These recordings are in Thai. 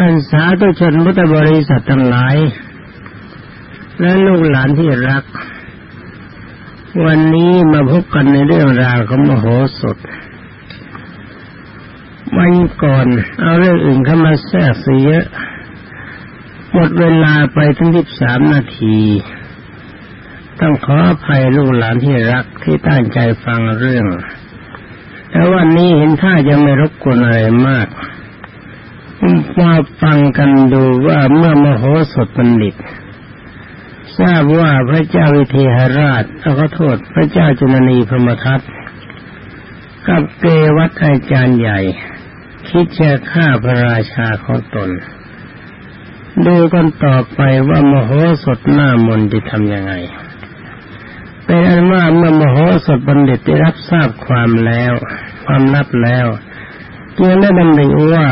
ท่านสาธุชนพุทธบริษัททั้งหลาย และลูกหลานที่รัก วันนี้มาพบกันในเรื่องราวของมโหสถวันก่อนเอาเรื่องอื่นเข้ามาแทรกเสียหมดเวลาไปถึงสิบสามนาที ต้องขออภัยลูกหลานที่รักที่ตั้งใจฟังเรื่อง แต่วันนี้เห็นท่าจะไม่รบกวนอะไรมาก มาฟังกันดูว่าเมื่อมโหสถบัณฑิตทราบว่าพระเจ้าวิเทหราชขอโทษพระเจ้าจุลนีพมทัตกับเกวัตอาจารย์ใหญ่ คิดจะฆ่าพระราชาของตน ดูกันต่อไปว่ามโหสถหน้ามนจะทำยังไงเป็นอันว่าเมื่อมโหสถบัณฑิตได้รับทราบความแล้ว ความลับแล้วจึงได้ดำริว่า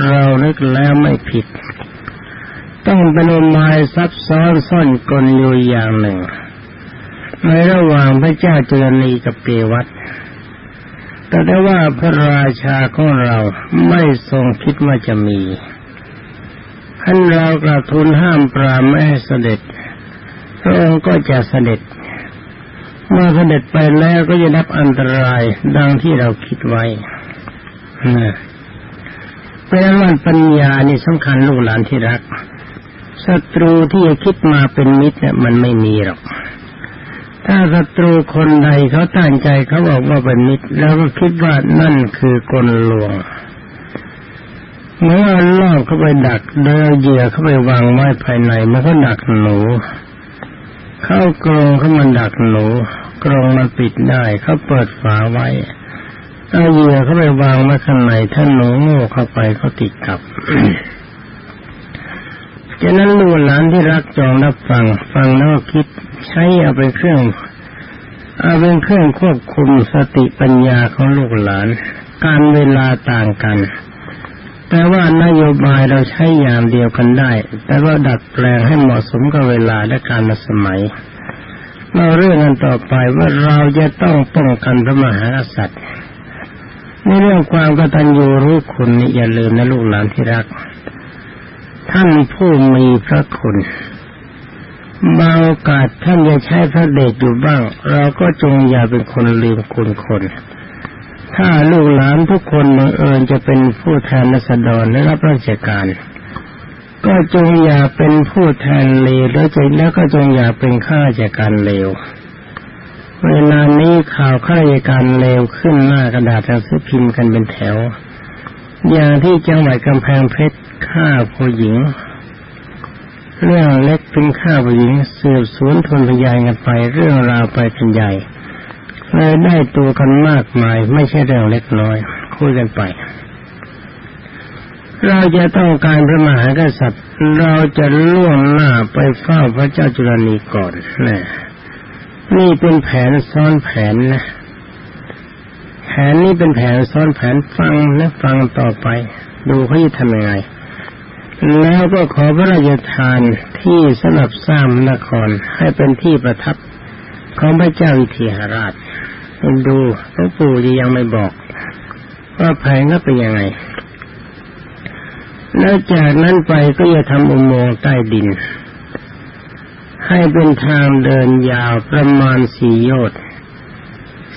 เรานึกแล้วไม่ผิด ต้องเป็นอุบายซับซ้อนซ่อนกลอยู่อย่างหนึ่ง ในระหว่างพระเจ้าจุลนีกับเกวัตแต่ได้ว่าพระราชาของเราไม่ทรงคิดว่าจะมีท่านเรากระทุนห้ามปรามไม่ให้เสด็จพระองค์ก็จะเสด็จเมื่อเสด็จไปแล้วก็จะรับอันตรายดังที่เราคิดไว้ เพราะฉะนั้นปัญญานี่สำคัญลูกหลานที่รักศัตรูที่คิดมาเป็นมิตรเนี่ยมันไม่มีหรอก ถ้าศัตรูคนใดเขาตั้งใจเขาบอกว่าเป็นมิตร แล้วก็คิดว่านั่นคือกลลวงเมื่อล่อเข้าไปดักเดินเหยื่อเข้าไปวางไว้ภายในมันก็ดักหนู เข้ากรงเขามันดักหนูกรงมันปิดได้เขาเปิดฝาไว้ เอาเหยื่อเข้าไปวางไว้ข้างในถ้าหนูโง่เข้าไปเขาติดกับฉะนั้นลูกหลานที่รักจองรับฟัง ฟังแล้วคิดใช้เอาเป็นเครื่อง เอาเป็นเครื่องควบคุมสติปัญญาของลูกหลาน การเวลาต่างกัน แต่ว่านโยบายเราใช้อย่างเดียวกันได้ แต่ว่าดัดแปลงให้เหมาะสมกับเวลาและการสมัยเราเรื่องกันต่อไปว่าเราจะต้องป้องกันพระมหากษัตริย์ ในเรื่องความกตัญญูรู้คุณนี่อย่าลืมนะลูกหลานที่รัก ท่านผู้มีพระคุณบางโอกาสท่านจะใช้พระเดชอยู่บ้าง เราก็จงอย่าเป็นคนลืมคุณคน ถ้าลูกหลานทุกคนบังเอิญจะเป็นผู้แทนรัษฎรและรับราชการ ก็จงอย่าเป็นผู้แทนเลวแล้วจแล้วก็จงอย่าเป็นข้าราชการเลว เวลานี้ข่าวข้าราชการเลวขึ้นหน้ากระดาษหนังสือพิมพ์กันเป็นแถว อย่างที่จังหวัดกำแพงเพชรฆ่าผู้หญิง เรื่องเล็กเป็นฆ่าผู้หญิงสืบสวนทนพยานกันไปเรื่องราวไปกันใหญ่เลยได้ตัวกันมากมาย ไม่ใช่เรื่องเล็กน้อยคุยกันไป เราจะต้องการพระมหากษัตริย์ เราจะล่วงหน้าไปเฝ้าพระเจ้าจุลนีก่อนนะ นี่เป็นแผนซ้อนแผนนะแผนนี้เป็นแผนซ้อนแผนฟังนะฟังต่อไป ดูเขาจะทำยังไงแล้วก็ขอพระราชทานที่สนับสร้างนครให้เป็นที่ประทับของพระเจ้าวิเทหราชดูหลวงปู่ยังไม่บอก ว่าแผนก็เป็นยังไงแล้วจากนั้นไปก็จะทำอุโมงค์ใต้ดิน ให้เป็นทางเดินยาวประมาณสี่โยชน์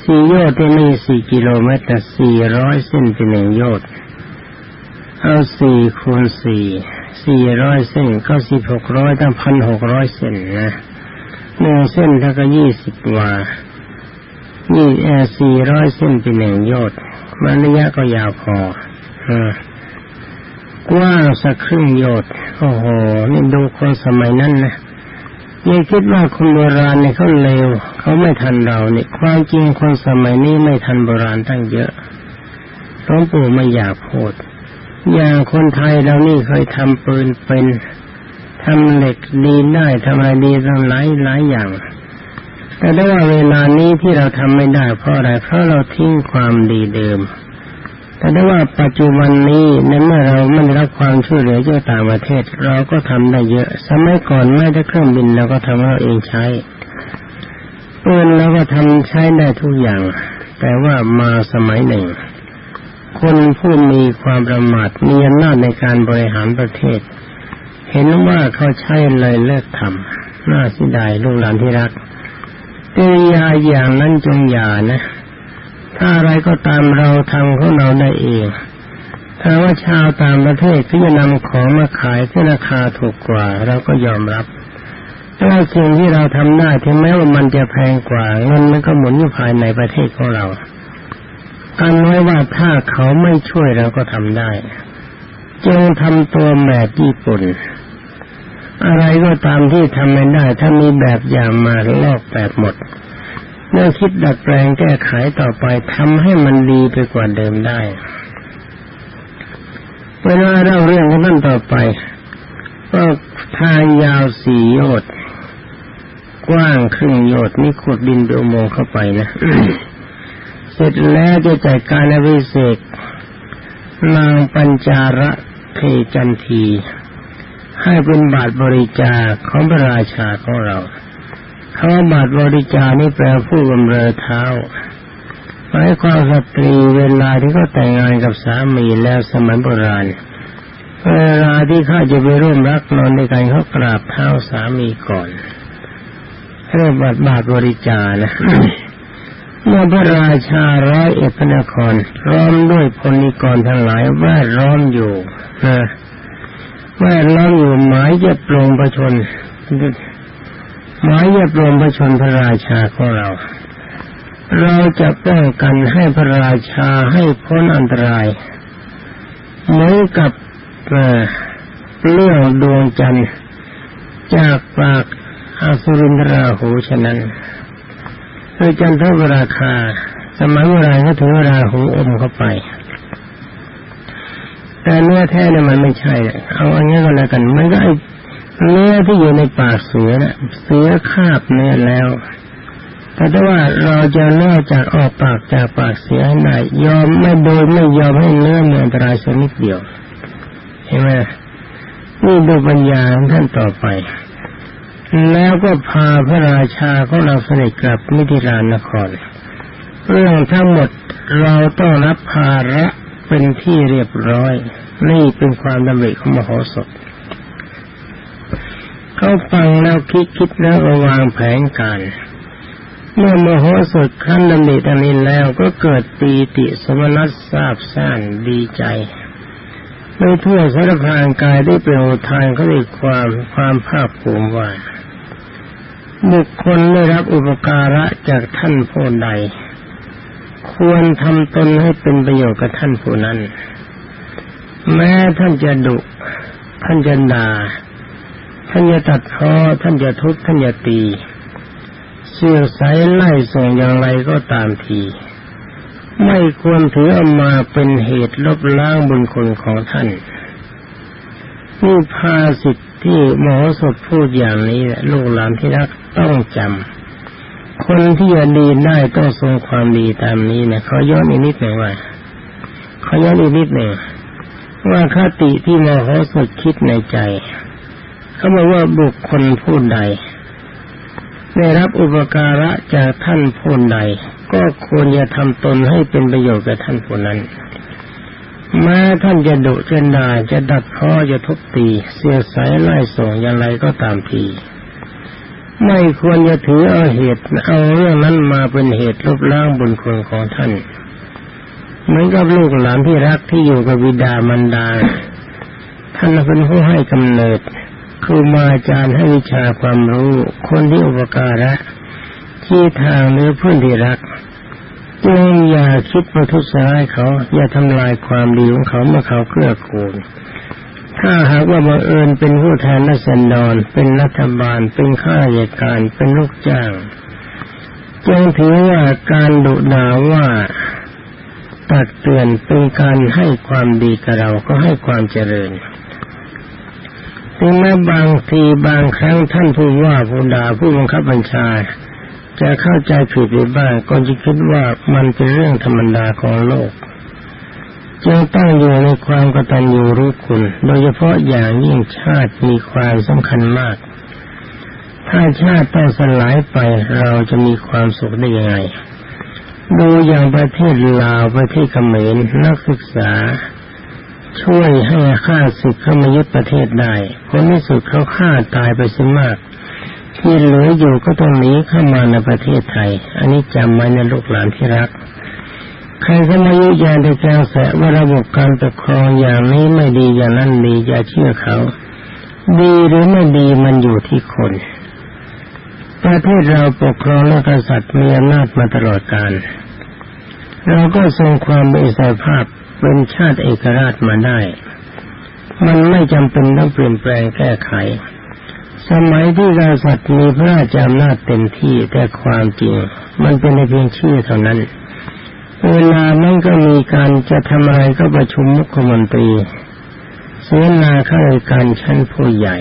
สี่โยชน์ที่นี่สี่กิโลเมตรสี่ร้อยเส้นเป็นหนึ่งโยชน์เอาสี่คูณสี่สี่ร้อยเส้นก็สิบหกร้อยตั้งพันหกร้อยเส้นนะหนึ่งเส้นเท่ากับยี่สิบวานี่แอสี่ร้อยเส้นเป็นหนึ่งโยชน์มันระยะก็ยาวพอกว้างสักครึ่งโยชน์โอ้โห นี่ดูคนสมัยนั้นนะ ยังคิดว่าคนโบราณเนี่ยเขาเลวเขาไม่ทันเราเนี่ยความจริงคนสมัยนี้ไม่ทันโบราณตั้งเยอะหลวงปู่ไม่อยากพูดอย่างคนไทยเรานี่เคยทำปืนเป็นทำเหล็กดีได้ทำอะไรดีตั้งหลายหลายอย่าง แต่ได้ว่าเวลานี้ที่เราทำไม่ได้เพราะอะไรเพราะเราทิ้งความดีเดิม แต่ได้ว่าปัจจุบันนี้ในเมื่อเราไม่ได้รับความช่วยเหลือจากต่างประเทศ เราก็ทำได้เยอะ สมัยก่อนไม่ได้เครื่องบินเราก็ทำเราเองใช้ปืนเราก็ทำใช้ได้ทุกอย่าง แต่ว่ามาสมัยหนึ่ง คนผู้มีความประมาทมีอำนาจในการบริหารประเทศ เห็นว่าเขาใช้เลยเลิกทำน่าเสียดายลูกหลานที่รักกิริยาอย่างนั้นจงอย่านะ ถ้าอะไรก็ตามเราทำของเราได้เองถ้าว่าชาวต่างประเทศที่จะนำของมาขายที่ราคาถูกกว่า เราก็ยอมรับถ้าสิ่งที่เราทำได้ถึงแม้ว่ามันจะแพงกว่าเงินมันก็หมุนอยู่ภายในประเทศของเรากันไว้ว่าถ้าเขาไม่ช่วยเราก็ทำได้จงทำตัวแบบญี่ปุ่น อะไรก็ตามที่ทำไม่ได้ ถ้ามีแบบอย่างมาลอกแบบหมด เมื่อคิดดัดแปลงแก้ไขต่อไปทำให้มันดีไปกว่าเดิมได้เวลาเล่าเรื่องของท่านต่อไป ก็ทางยาวสี่โยชน์กว้างครึ่งโยชน์นี่ขุดดินโดโมงเข้าไปนะเสร็จแล้วจะจัดการอภิเษนางปัญจาระเทจันที ให้เป็นบาทบริจาคของพระราชาของเรา คำว่าบาทบริจาคนี่แปลผู้บำเรอเท้าหมายความสตรีเวลาที่เขาแต่งงานกับสามีแล้วสมัยโบราณเวลาที่ข้าจะไปร่วมรักนอนในการเขากราบเท้าสามีก่อนเรียกบาทบาทบริจาคนะเมื่อพระราชาร้อยเอกนครร้อมด้วยพลนิกรทั้งหลายแวดล้อมอยู่นะแวดล้อมอยู่หมายจะปลงประชน หมายจะปลงประชนพระราชาของเรา เราจะป้องกันให้พระราชาให้พ้นอันตรายเหมือนกับเรื่องดวงจันทร์จากปากอาสุรินทราหูฉะนั้นคือจันทวราคา สมัยโบราณก็ถือราหูอมเข้าไป แต่เนื้อแท้เนี่ยมันไม่ใช่ เอาอันนี้ก็แล้วกันมันก็ไอ เนื้อที่อยู่ในปากเสือนะเสือคาบเนื้อแล้ว แต่ถ้าว่าเราจะเลือจากออกปากจากปากเสียให้ได้ยอมไม่โดยไม่ยอมให้เนื้อมีอันตรายสักนิดเดียวเห็นไหมนี่ดูปัญญาของท่านต่อไป แล้วก็พาพระราชาของเราเสด็จกลับมิถิลานคร เรื่องทั้งหมดเราต้องรับภาระเป็นที่เรียบร้อย นี่เป็นความดำริของมโหสถ เขาฟังแล้วคิดคิดแล้ววางแผนการ เมื่อมโหสถขั้นดำริตอนนี้แล้วก็เกิดปีติสมนัสทราบซ่านดีใจโดยทั่วสารพางกายได้เปลวทานเขาได้ความความภาคภูมิว่า บุคคลได้รับอุปการะจากท่านผู้ใด ควรทำตนให้เป็นประโยชน์กับท่านผู้นั้น แม้ท่านจะดุท่านจะด่า ท่านจะตัดพ้อท่านจะทุบท่านจะตีเสื่อสายไล่ส่งอย่างไรก็ตามที ไม่ควรถือเอามาเป็นเหตุลบล้างบุญคุณของท่านนี่ภาสิทธิที่มโหสถพูดอย่างนี้แหละลูกหลานที่รักต้องจำคนที่จะดีได้ต้องทรงความดีตามนี้นะเขาย้อนอีกนิดหนึ่งว่าเขาย้อนอีกนิดหนึ่งว่าคติที่มโหสถคิดในใจ เขาบอกว่าบุคคลผู้ใดได้รับอุปการะจากท่านผู้ใด ก็ควรจะทำตนให้เป็นประโยชน์กับท่านผู้นั้นแม้ท่านจะดุจะด่าจะดัดพ้อจะทุบตีเสียสายไล่ส่งอย่างไรก็ตามทีไม่ควรจะถือเอาเหตุเอาเรื่องนั้นมาเป็นเหตุลบล้างบุญคุณของท่านเหมือนกับลูกหลานที่รักที่อยู่กับวิดามันดา ท่านเป็นผู้ให้กำเนิด ครูมาอาจารย์ให้วิชาความรู้ คนที่อุปการะ ที่ทางหรือเพื่อนที่รักจงอย่าคิดประทุษร้ายเขา อย่าทำลายความดีของเขาเมื่อเขาเกื้อกูลถ้าหากว่าบังเอิญเป็นผู้แทนรัศดรเป็นรัฐบาล เป็นข้าราชการเป็นลูกจ้างจงถือว่าการดุด่าว่าตักเตือนเป็นการให้ความดีกับเราก็ให้ความเจริญ ถึงแม้บางทีบางครั้งท่านผู้ว่าผู้ด่าผู้บังคับบัญชาจะเข้าใจผิดไปบ้างก็จะคิดว่ามันเป็นเรื่องธรรมดาของโลกจึงตั้งอยู่ในความกตัญญูรู้คุณ โดยเฉพาะอย่างยิ่งชาติมีความสำคัญมาก ถ้าชาติต้องสลายไปเราจะมีความสุขได้ยังไงดูอย่างประเทศลาวประเทศเขมรนักศึกษา ช่วยให้ฆ่าศึกเข้ามายึดประเทศได้ผลที่สุดเขาฆ่าตายไปสิมาก ที่เหลืออยู่ก็ต้องหนีเข้ามาในประเทศไทย อันนี้จำไว้นะลูกหลานที่รัก ใครก็มายุยาในแกงแสว่าระบบการปกครองอย่างนี้ไม่ดีอย่างนั้นดีอย่าเชื่อเขา ดีหรือไม่ดีมันอยู่ที่คนประเทศเราปกครองและกษัตริย์มีอำนาจมาตลอดกาลเราก็ทรงความเป็นอิสรภาพ เป็นชาติเอกราชมาได้ มันไม่จำเป็นต้องเปลี่ยนแปลงแก้ไข สมัยที่กษัตริย์มีพระราชอำนาจเต็มที่แต่ความจริง มันเป็นในเพียงชื่อเท่านั้น เวลานั้นก็มีการจะทำอะไรก็ประชุมมุขมนตรีเสนาข้าราชการชั้นผู้ใหญ่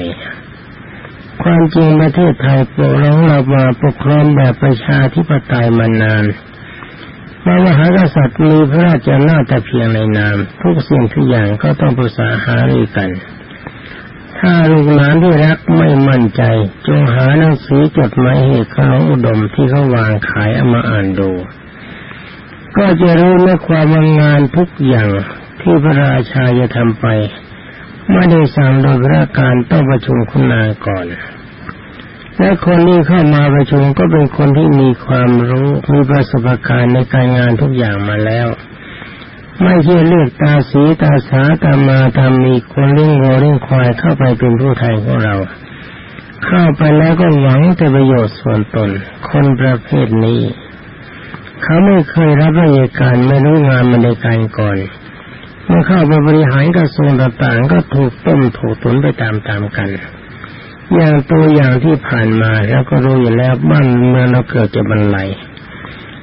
ความจริงประเทศไทยปกครองเรามาปกครองแบบประชาธิปไตยมานาน พระมหากษัตริย์มีพระราชอำนาจแต่เพียงในนาม ทุกสิ่งทุกอย่างก็ต้องปรึกษาหารือกัน ถ้าลูกหลานที่รักไม่มั่นใจ จงหาหนังสือจดหมายเหตุของอุดมที่เขาวางขายเอามาอ่านดู ก็จะรู้ในความงานทุกอย่างที่พระราชาจะทำไป ไม่ได้สั่งโดยพระการต้องประชุมคุณนาก่อน และคนที่เข้ามาประชุมก็เป็นคนที่มีความรู้มีประสบการณ์ในการงานทุกอย่างมาแล้ว ไม่ใช่เลือกตาสีตาสาตามาตามมีคนเลี้ยงโงเลี้ยงควายเข้าไปเป็นผู้แทนของเรา เข้าไปแล้วก็หวังแต่ประโยชน์ส่วนตน คนประเภทนี้ เขาไม่เคยรับราชการไม่รู้งานมาในการก่อนเมื่อเข้าไปบริหารกระทรวงต่างๆก็ถูกต้มถูกตุนไปตามๆกัน อย่างตัวอย่างที่ผ่านมาเราก็รู้อยู่แล้วบ้านเมืองเราเกิดจะบรรลัย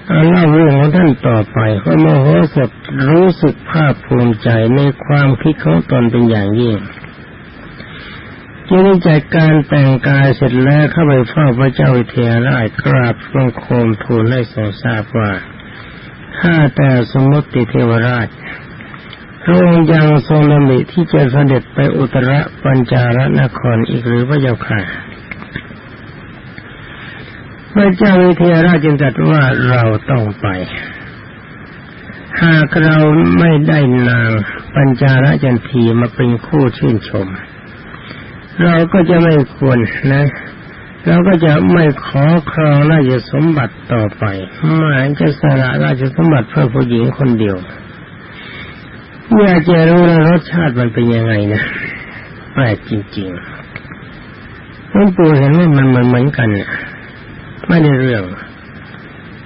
เอาเล่าเรื่องของท่านต่อไปเพราโมโหสดรู้สึกภาคภูมิใจในความคิดของตนเป็นอย่างยิ่งจึงจัดการแต่งกายเสร็จแล้วเข้าไปเฝ้าพระเจ้าวิเทหราชกราบลงโคมทูลให้ทรงทราบว่าข้าแต่สมมติเทวราช พระองค์ยังทรงดำริที่จะเสด็จไปอุตรปัญจารนครอีกหรือพระเจ้าค่ะพระเจ้าวิเทหราชจึงตรัสว่าเราต้องไป หากเราไม่ได้นางปัญจารจันทีมาเป็นคู่ชื่นชม เราก็จะไม่ควรนะเราก็จะไม่ขอครองราชสมบัติต่อไปหมายจะสละราชสมบัติเพื่อผู้หญิงคนเดียว อยากจะรู้รสชาติมันเป็นยังไงนะแปลกจริงๆหลวงปู่เห็นว่ามันเหมือนเหมือนกันไม่ได้เรื่อง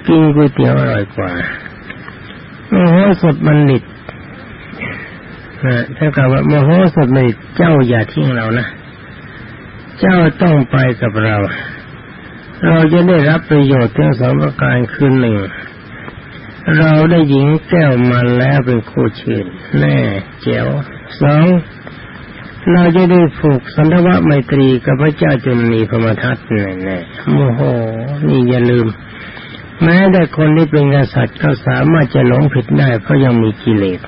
กินก๋วยเตี๋ยวอร่อยกว่าโมโหสดมันนิดนะถ้ากับว่าโมโหสดมันนิดเจ้าอย่าทิ้งเรานะเจ้าต้องไปกับเรา เราจะได้รับประโยชน์ทั้งสองประการคือหนึ่ง เราได้หญิงแก้วมาแล้วเป็นคู่ชื่นแน่เจ๋วสองเราจะได้ผูกสันทวะไมตรีกับพระเจ้าจุนีพมทัตแน่แน่โมโห นี่อย่าลืม แม้แต่คนที่เป็นกษัตริย์ก็สามารถจะหลงผิดได้เพราะยังมีกิเลส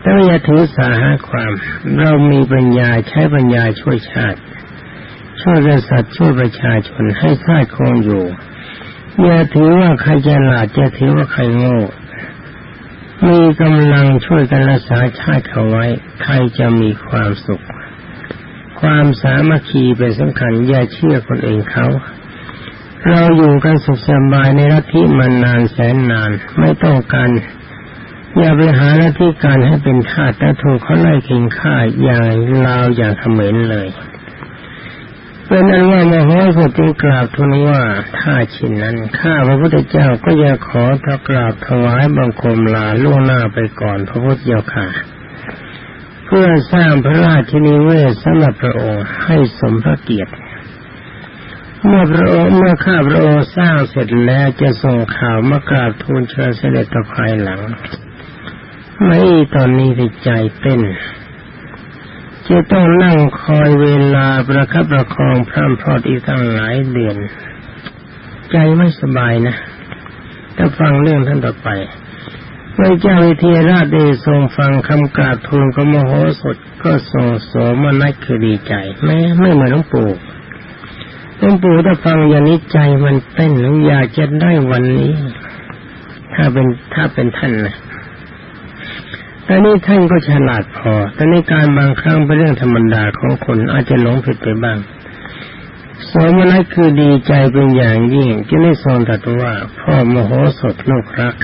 แต่อย่าถือสาหาความ เรามีปัญญาใช้ปัญญาช่วยชาติ ช่วยกษัตริย์ช่วยประชาชนให้ชาติคงอยู่ อย่าถือว่าใครจะหลาดจะถือว่าใครโง่มีกำลังช่วยกันรักษาชาติเขาไว้ ใครจะมีความสุข ความสามัคคีเป็นสำคัญอย่าเชื่อคนอื่นเขา เราอยู่กันสุขสบายในรัฐที่มันนานแสนนานไม่ต้องการอย่าไปหาหน้าที่การให้เป็นทาสแต่ถูกเขาไล่เข่งฆ่าอย่างลาวอย่างเขมรเลย เป็นนั้นว่ามโหสถจึงกราบทูลว่าถ้าเช่นนั้น ข้าพระพุทธเจ้าก็จะขอทกราบถวายบังคมลาล่วงหน้าไปก่อนพระพุทธเจ้าค่ะ เพื่อสร้างพระราชนิเวศสำหรับพระองค์ให้สมพระเกียรติ เมื่อพระองค์เมื่อข้าพระองค์สร้างเสร็จแล้วจะส่งข่าวมากราบทูลเชิญเสด็จต่อภายหลัง ไม่ตอนนี้ใจเต้น จะต้องนั่งคอยเวลาประคับประคองพร่ำพรอดอีกตั้งหลายเดือน ใจไม่สบายนะถ้าฟังเรื่องท่านต่อไปพระเจ้าวิเทราชได้ทรงฟังคำกราบทูลของมโหสถก็ทรงโสมนัสคือดีใจแม้ไม่เหมือนหลวงปู่หลวงปู่ถ้าฟังอย่างนี้ใจมันเต้นอยากจะได้วันนี้ ถ้าเป็นถ้าเป็นท่านนะ แต่นี่ท่านก็ฉลาดพอ แต่ในการบางครั้งเป็นเรื่องธรรมดาของคนอาจจะหลงผิดไปบ้างสมนัตคือดีใจเป็นอย่างยิ่งจึงได้ทรงตรัสว่า พ่อมโหสถลูกรัก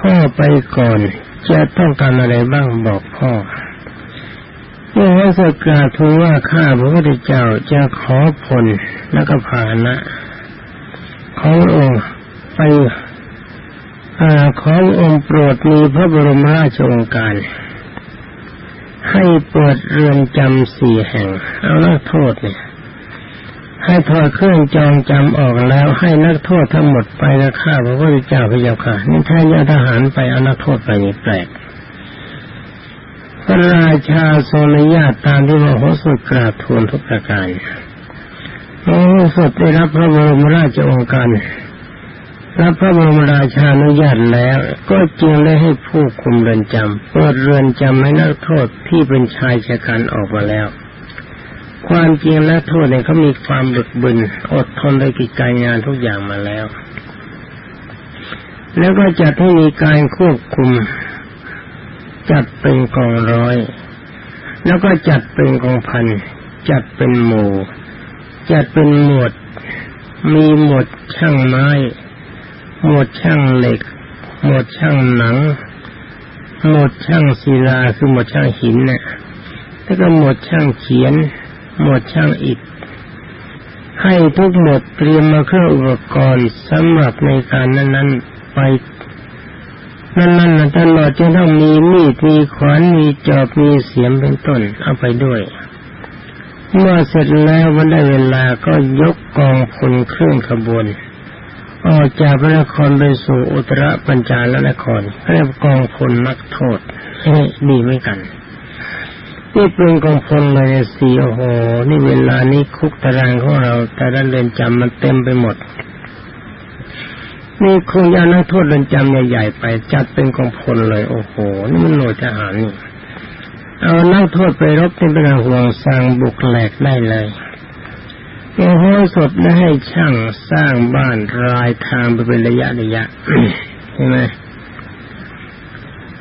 พ่อไปก่อนจะต้องการอะไรบ้างบอกพ่อเมื่อว่าสกราทูลว่าข้าพระพุทธเจ้าจะขอผลแล้วก็ภาณะขององค์ไป ขอองค์โปรดมีพระบรมราชโองการ ให้เปิดเรือนจำสี่แห่ง เอานักโทษเนี่ย ให้ถอดเครื่องจองจำออกแล้วให้นักโทษทั้งหมดไปแล้วข้าพระพุทธเจ้าพระเจ้าค่ะนี่ถ้ายาทหารไปเอานักโทษไปนี่แปลกพระราชาทรงอนุญาตตามที่มโหสถกราบทูลทุกประการมโหสถได้รับพระบรมราชโองการ รับพระบรมราชาอนุญาตแล้ว ก็จึงได้ให้ผู้คุมเรือนจำเปิดเรือนจำให้นักโทษที่เป็นชายชะกันออกมาแล้ว ความจริงและโทษเนี่ยเขามีความบึกบึนอดทนในกิจการงานทุกอย่างมาแล้ว แล้วก็จัดให้มีการควบคุม จัดเป็นกองร้อย แล้วก็จัดเป็นกองพันจัดเป็นหมู่จัดเป็นหมวด มีหมวดช่างไม้ หมวดช่างเหล็ก หมวดช่างหนัง หมวดช่างศิลาคือหมวดช่างหินเนี่ยแล้วก็หมวดช่างเขียน หมวดช่างอิฐให้ทุกหมดเตรียมมาเครื่องอุปกรณ์สำหรับในการนั้น ๆ ไปนั่นนั่นตลอดจนต้องมีมีดมีขวานมีจอบมีเสียมเป็นต้นเอาไปด้วย เมื่อเสร็จแล้ววันได้เวลาก็ยกกองพลเครื่องขบวน ออกจากพระนครไปสู่อุตรปัญจาลนครเรียกกองพลนักโทษดีไม่กันนี่เป็นกองพลเลยสีโอ้โห นี่เวลานี้คุกตารางของเราแต่ละเรือนจำมันเต็มไปหมดนี่คงยานักโทษเรือนจำใหญ่ๆไป จัดเป็นกองพลเลยโอ้โห นี่มันหน่วยทหารนี่เอานักโทษไปรบนี่เป็นห่วงสร้างบุกแหลกได้เลย อ้โหสดได้ให้ช่างสร้างบ้านรายทางไปเป็นระยะระยะใช่ไหม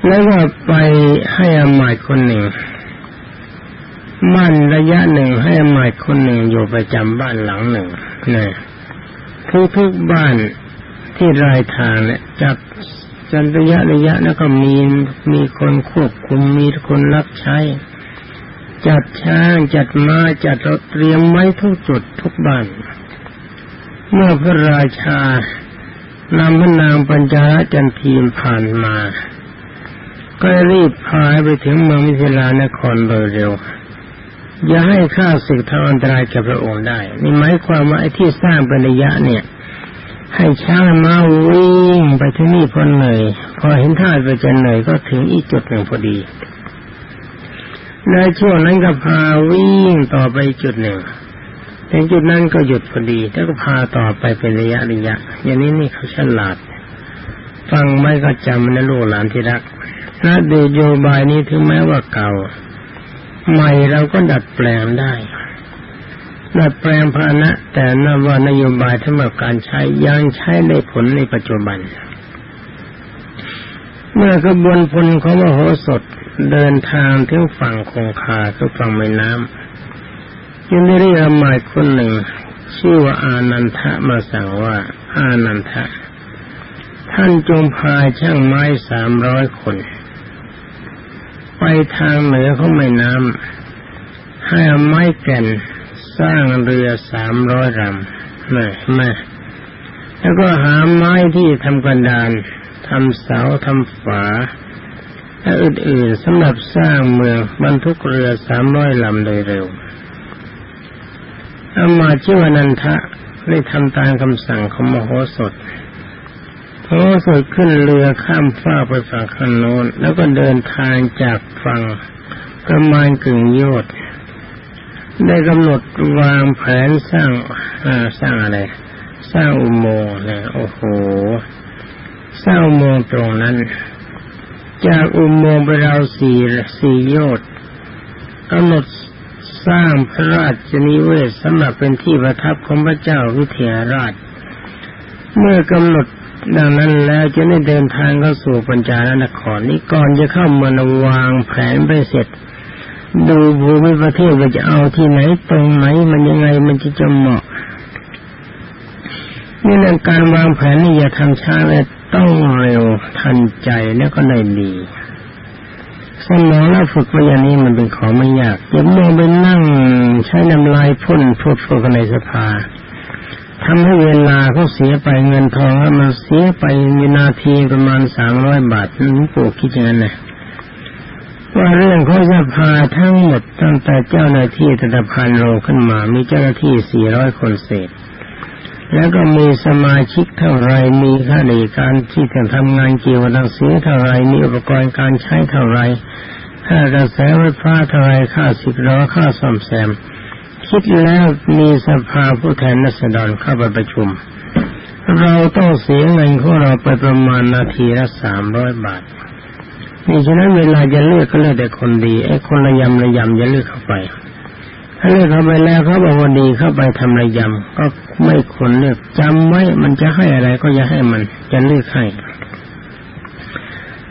แล้วก็ไปให้อมายคนหนึ่ง มั่นระยะหนึ่งให้อมายคนหนึ่งอยู่ประจำบ้านหลังหนึ่งนะทุกๆบ้านที่รายทางเนี่ยจับจันระยะระยะแล้วก็มีมีคนควบคุมมีคนรับใช้ จัดช้างจัดม้าจัดรถเตรียมไว้ทุกจุดทุกบ้าน เมื่อพระราชานำพระนางปัญจาจันทีมผ่านมา ก็รีบพายไปถึงเมืองมิถิลานครโดยเร็ว อย่าให้ข้าศึกทำอันตรายแก่พระองค์ได้นี่หมายความว่าไอ้ที่สร้างเป็นระยะเนี่ย ให้ช้างมาวิ่งไปที่นี่พอเหนื่อยพอเห็นท่าไปจะเหนื่อยก็ถึงอีกจุดหนึ่งพอดี ในช่วงนั้นก็พาวิ่งต่อไปจุดหนึ่งถึงจุดนั้นก็หยุดพอดี แล้วก็พาต่อไปเป็นระยะระยะ อย่างนี้นี่เขาฉลาด ฟังไม่ก็จำนะลูกหลานที่รักนะดูโยบายนี้ถึงแม้ว่าเก่า ใหม่เราก็ดัดแปลงได้ดัดแปลงภาณะแต่นว่านโยบายสำหรับการใช้ยังใช้ได้ผลในปัจจุบัน เมื่อกระบวนพลของมโหสถ เดินทางถึงฝั่งคงคาคือฝั่งแม่น้ำยังได้เรียกหมายคนหนึ่ง ชื่อว่าอานันทะมาสั่งว่า อานันทะ ท่านจงพาช่างไม้สามร้อยคน ไปทางเหนือของแม่น้ำให้ไม้แก่นสร้างเรือสามร้อยลำไม่ไม่แล้วก็หาไม้ที่ทำกันดานทำเสาทำฝา และอื่นๆสำหรับสร้างเมืองบรรทุกเรือสามร้อยลำโดยเร็วอามาชิวนันทะได้ทำตามคำสั่งของมโหสถมโหสถขึ้นเรือข้ามฟ้าไปฝั่งข้างโนนแล้วก็เดินทางจากฝั่งประมาณกึ่งโยชน์ได้กำหนดวางแผนสร้างสร้างอะไร สร้างอุโมงค์นะโอ้โห สร้างอุโมงค์ตรงนั้น จากอุโมงค์ไปราวสี่สี่โยชน์กำหนดสร้างพระราชนิเวศสำหรับเป็นที่ประทับของพระเจ้าวิเทหราช เมื่อกำหนดดังนั้นแล้วจะได้เดินทางเข้าสู่ปัญจาลนครนี้ก่อนจะเข้ามาวางแผนไปเสร็จ ดูภูมิประเทศว่าจะเอาที่ไหนตรงไหนมันยังไงมันจะจะเหมาะนี่เรื่องการวางแผนนี่อย่าทำช้าเลย ต้องเร็วทันใจแล้วก็ได้ดีสมองเราฝึกมาอย่างนี้มันเป็นของไม่ยากอย่ามัวไปนั่งใช้น้ำลายพ่นพูดพูดกันในสภาทำให้เวลาเขาเสียไปเงินทองแล้วมันเสียไปมีนาทีประมาณสามร้อยบาทหลวงปู่คิดอย่างนั้นนะว่าเรื่องของสภาทั้งหมดตั้งแต่เจ้าหน้าที่ตะพันโลขึ้นมา มีเจ้าหน้าที่สี่ร้อยคนเศษ แล้วก็มีสมาชิกเท่าไรมีค่าในการที่จะทำงานเกี่ยวกับหนังสือเท่าไรมีอุปกรณ์การใช้เท่าไรค่ากระแสไฟฟ้าเท่าไรค่าสิบล้อค่าซ่อมแซม คิดแล้วมีสภาผู้แทนนัสดรเข้าไปประชุม เราต้องเสียเงินของเราไปประมาณนาทีละสามร้อยบาทนี่ฉะนั้นเวลาจะเลือกก็เลือกแต่คนดีไอ้คนระยำระยำจะเลือกเข้าไป เลือกเข้าไปแล้วเขาบอกว่าดีเข้าไปทำระยำก็ไม่ควรเลือกจำไว้มันจะให้อะไรก็อย่าให้มันจะเลือกให้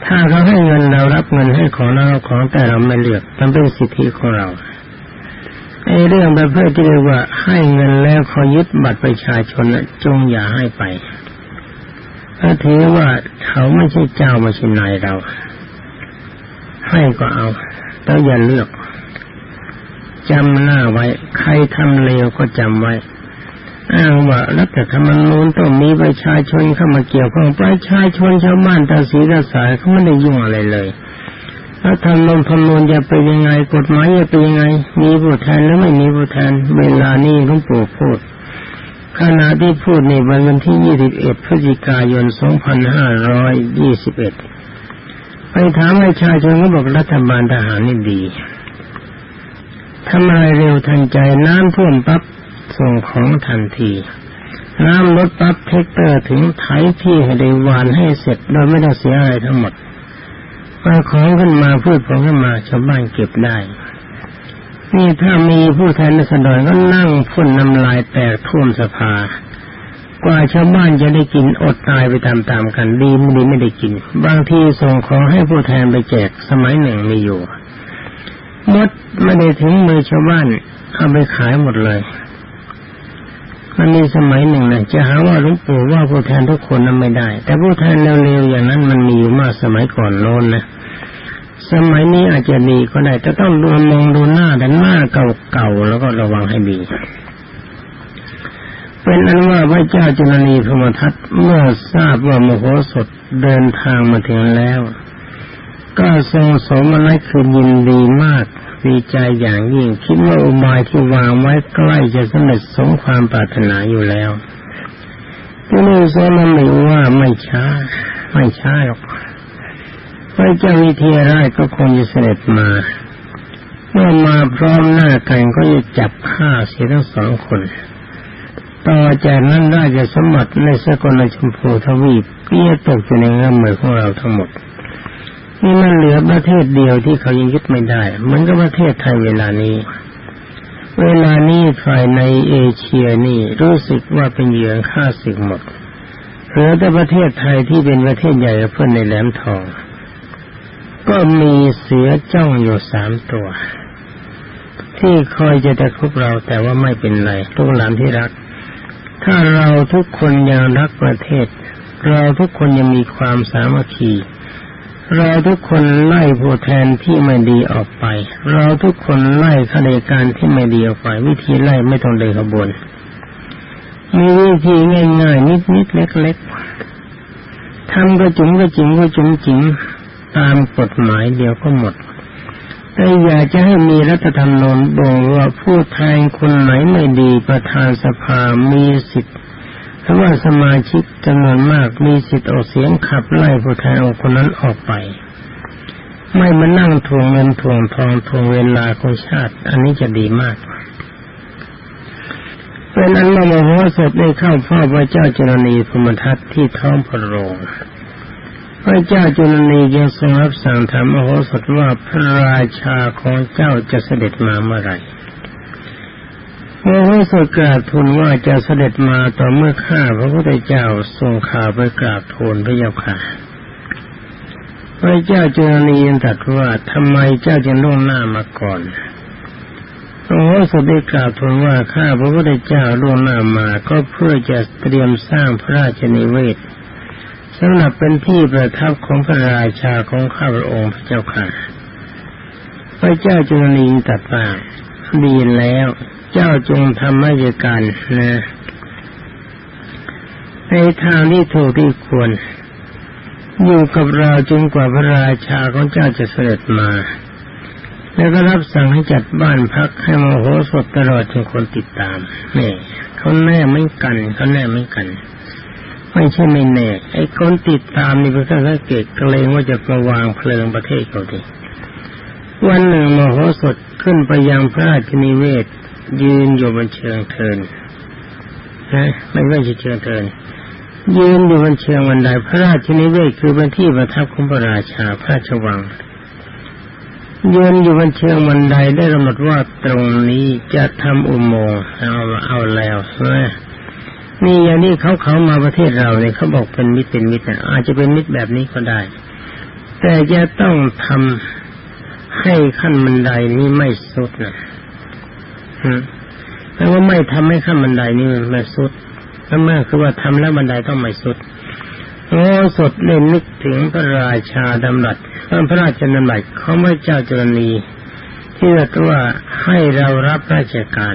ถ้าเขาให้เงินเรารับเงินให้ของเราของแต่เราไม่เลือกมันเป็นสิทธิของเราไอ้เรื่องประเภทที่เรียกว่าให้เงินแล้วขอยึดบัตรประชาชนจงอย่าให้ไปถ้าถือว่าเขาไม่ใช่เจ้าไม่ใช่นายเรา ให้ก็เอาแต่อย่าเลือก จำหน้าไว้ ใครทำเลวก็จำไว้อ้างว่ารัฐธรรมนูญต้องมีประชาชนเข้ามาเกี่ยวข้องประชาชนชาวบ้านตาสีตาสายเขาไม่ได้ยุ่งอะไรเลยแล้วทำนมทำนูญจะเป็นยังไงกฎหมายจะเป็นยังไง มีผู้แทนหรือไม่มีผู้แทนเวลานี้หลวงปู่พูดขณะที่พูดในวันที่ 21 พฤศจิกายน 2521 ไปถามประชาชนก็บอกรัฐบาลทหารนี่ดี ทำอะไรเร็วทันใจน้ำท่วมปั๊บส่งของทันที น้ำลดปั๊บเทคเตอร์ถึงไถที่ให้ได้วานให้เสร็จโดยไม่ต้องเสียอะไรทั้งหมดมาของขึ้นมาพูดผลขึ้นมาชาวบ้านเก็บได้ นี่ถ้ามีผู้แทนนัสดรก็นั่งพ่นน้ำลายแตกท่วมสภา กว่าชาวบ้านจะได้กินอดตายไปตามๆกันดีไม่ดีไม่ได้กิน บางทีส่งของให้ผู้แทนไปแจกสมัยหนึ่งมีอยู่ มดไม่ได้ถึงมือชาวบ้านเอาไปขายหมดเลย มันมีสมัยหนึ่งนะจะหาว่าลุงปู่ว่าผู้แทนทุกคนนั้นไม่ได้ แต่ผู้แทนเร็วๆอย่างนั้นมันมีอยู่มากสมัยก่อนโน้นนะสมัยนี้อาจจะดีก็ได้แต่ต้องดูมองดูหน้าแต่หน้าเก่าๆแล้วก็ระวังให้ดีเป็นอันว่าพระเจ้าจุลนีพรมทัตเมื่อทราบว่ามโหสถเดินทางมาถึงแล้ว ก็ทรงสมนัตคือยินดีมากดีใจอย่างยิ่งคิดว่าอุบายที่วางไว้ใกล้จะสำเร็จสมความปรารถนาอยู่แล้วที่นี่เสมันไม่ว่าไม่ช้า ไม่ช้าหรอกพระเจ้าวิเทหราชก็คงจะเสด็จมาเมื่อมาพร้อมหน้ากันก็จะจับฆ่าเสียทั้งสองคนต่อจากนั้นราชสมบัติในสกลชมพูทวีปก็จะตกอยู่ในเงื้อมือของเราทั้งหมด นี่มันเหลือประเทศเดียวที่เขายังยึดไม่ได้เหมือนกับประเทศไทยเวลานี้ เวลานี้ฝ่ายในเอเชียนี่รู้สึกว่าเป็นเหยื่อฆ่าศึกหมดเหลือแต่ประเทศไทยที่เป็นประเทศใหญ่เพื่อนในแหลมทอง ก็มีเสือจ้องอยู่สามตัว ที่คอยจะตะคุบเราแต่ว่าไม่เป็นไรลูกหลานที่รัก ถ้าเราทุกคนยังรักประเทศ เราทุกคนยังมีความสามัคคี เราทุกคนไล่ผู้แทนที่ไม่ดีออกไป เราทุกคนไล่ข้าราชการที่ไม่ดีออกไป วิธีไล่ไม่ต้องเดินขบวน มีวิธีง่ายๆนิดๆเล็กๆทำก็จุ๋มก็จิ๋มก็จุ๋มจิ๋มตามกฎหมายเดียวก็หมด แต่อยากจะให้มีรัฐธรรมนูญบอกว่าผู้แทนคนไหนไม่ดีประธานสภามีสิทธิ์ ราะว่าสมาชิกจำนวนมากมีสิทธิ์ออกเสียงขับไล่ผู้แทนองคนนั้นออกไป ไม่มานั่งทวงเงินทวงทองทวงเวลาของชาติ อันนี้จะดีมากเป็นอันมาโมโหสดได้เข้าเฝ้าพระเจ้าจุลนีพมทัตที่ท้องพระโรงพระเจ้าจุลนียังทรงรับสั่งถามมโหสถว่าพระราชาของเจ้าจะเสด็จมาเมื่อไหร่ โอ้สดกราบทูลว่าจะเสด็จมาต่อเมื่อข้าพระพุทธเจ้าส่งข่าวไปกราบทูลพระเจ้าค่ะพระเจ้าจุลนียนตรัสว่าทำไมเจ้าจึงล่วงหน้ามาก่อนโอ้สดได้กราบทูลว่าข้าพระพุทธเจ้าล่วงหน้ามาก็เพื่อจะเตรียมสร้างพระราชนิเวศสำหรับเป็นที่ประทับของพระราชาของข้าพระองค์พระเจ้าค่ะ พระเจ้าจุลนีตรัสว่าดีแล้ว เจ้าจงทำราชการนะในทางที่ถูกที่ควร อยู่กับเราจนกว่าพระราชาของเจ้าจะเสด็จมา แล้วก็รับสั่งให้จัดบ้านพักให้มโหสถตลอดจนคนติดตามนี่เขาแน่ไม่กันเขาแน่ไม่กัน ไม่ใช่ไม่แน่ไอ้คนติดตามนี่เป็นข้าราชการเกรงว่าจะมาวางเพลิงประเทศเขาดิวันหนึ่งมโหสถขึ้นไปยังพระราชนิเวศ ยืนอยู่บนเชิงเทินนะไม่ไม่ใช่เชิงเทินยืนอยู่บนเชิงบันไดพระราชนิเวศคือเป็นที่ประทับของพระราชาพระราชวังยืนอยู่บนเชิงบันไดได้กำหนดว่าตรงนี้จะทำอุโมงค์เอาเอาแล้วใช่ไหมนี่อย่างนี้เขาเขามาประเทศเราเนี่ยเขาบอกเป็นมิตรเป็นมิตรอาจจะเป็นมิตรแบบนี้ก็ได้ แต่จะต้องทำให้ขั้นบันไดนี้ไม่สุดนะ แปลว่าไม่ทำให้ขั้นบันไดนี่มันไม่สุดนั่นหมายคือว่าทำแล้วบันไดต้องไม่สุดโอ้สดเล่นนึกถึงพระราชาดำรัสพระราชดำรัสเขาไม่เจ้าจรณีที่เรียกว่าให้เรารับราชการ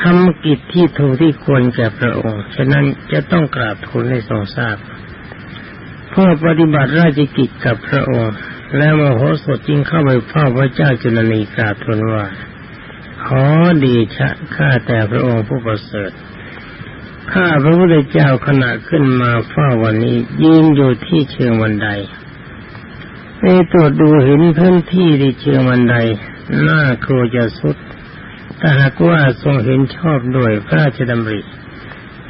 ทำกิจที่ถูกที่ควรแก่พระองค์ ฉะนั้นจะต้องกราบทูลให้ทรงทราบ เพื่อปฏิบัติราชกิจกับพระองค์ แล้วมโหสถจึงเข้าไปเฝ้าพระเจ้าจุลนีกราบทูลว่า ขอดีชะข้าแต่พระองค์ผู้ประเสริฐข้าพระพุทธเจ้าขณะขึ้นมาเฝ้าวันนี้ ยืนอยู่ที่เชิงวันใดในตรวจดูเห็นพื้นที่ที่เชิงวันใดหน้าครูจะสุดถ้าหากว่าทรงเห็นชอบโดยพระราชดำริ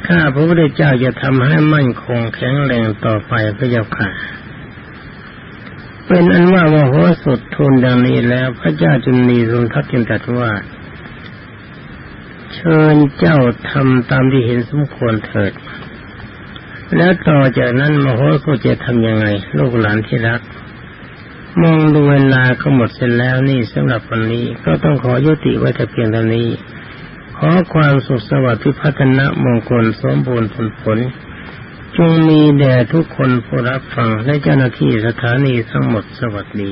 ข้าพระพุทธเจ้าจะทำให้มั่นคงแข็งแรงต่อไปพระเจ้าค่ะ เป็นอันว่ามโหสถทูลดังนี้แล้ว พระเจ้าจุนีทรงทักษิณตรัสว่า เชิญเจ้าทำตามที่เห็นสมควรเถิด แล้วต่อจากนั้นมโหสถจะทำยังไง ลูกหลานที่รัก มองดูเวลาก็หมดเสร็จแล้วนี่สำหรับวันนี้ก็ต้องขอยุติไว้แต่เพียงเท่านี้ ขอความสุขสวัสดิ์พิพัฒนะมงคลสมบูรณ์ผลผลจงมีแด่ทุกคนผู้รับฟังและเจ้าหน้าที่สถานีทั้งหมดสวัสดี